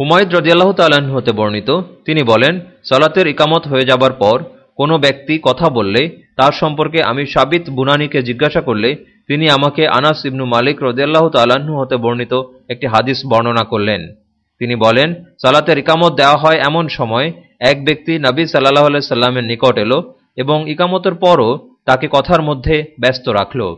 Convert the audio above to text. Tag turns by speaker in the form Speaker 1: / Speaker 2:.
Speaker 1: হুমায়দ রদিয়াল্লাহ তাল্লাহ্ন হতে বর্ণিত, তিনি বলেন, সালাতের ইকামত হয়ে যাবার পর কোনো ব্যক্তি কথা বললে, তার সম্পর্কে আমি সাবিত বুনানিকে জিজ্ঞাসা করলে, তিনি আমাকে আনাস ইবনু মালিক রদিয়াল্লাহ তাল্লাহ্ন হতে বর্ণিত একটি হাদিস বর্ণনা করলেন। তিনি বলেন, সালাতের ইকামত দেওয়া হয় এমন সময় এক ব্যক্তি নাবি সাল্লাহ সাল্লামের নিকট এলো এবং ইকামতের পরও তাকে কথার মধ্যে ব্যস্ত রাখল।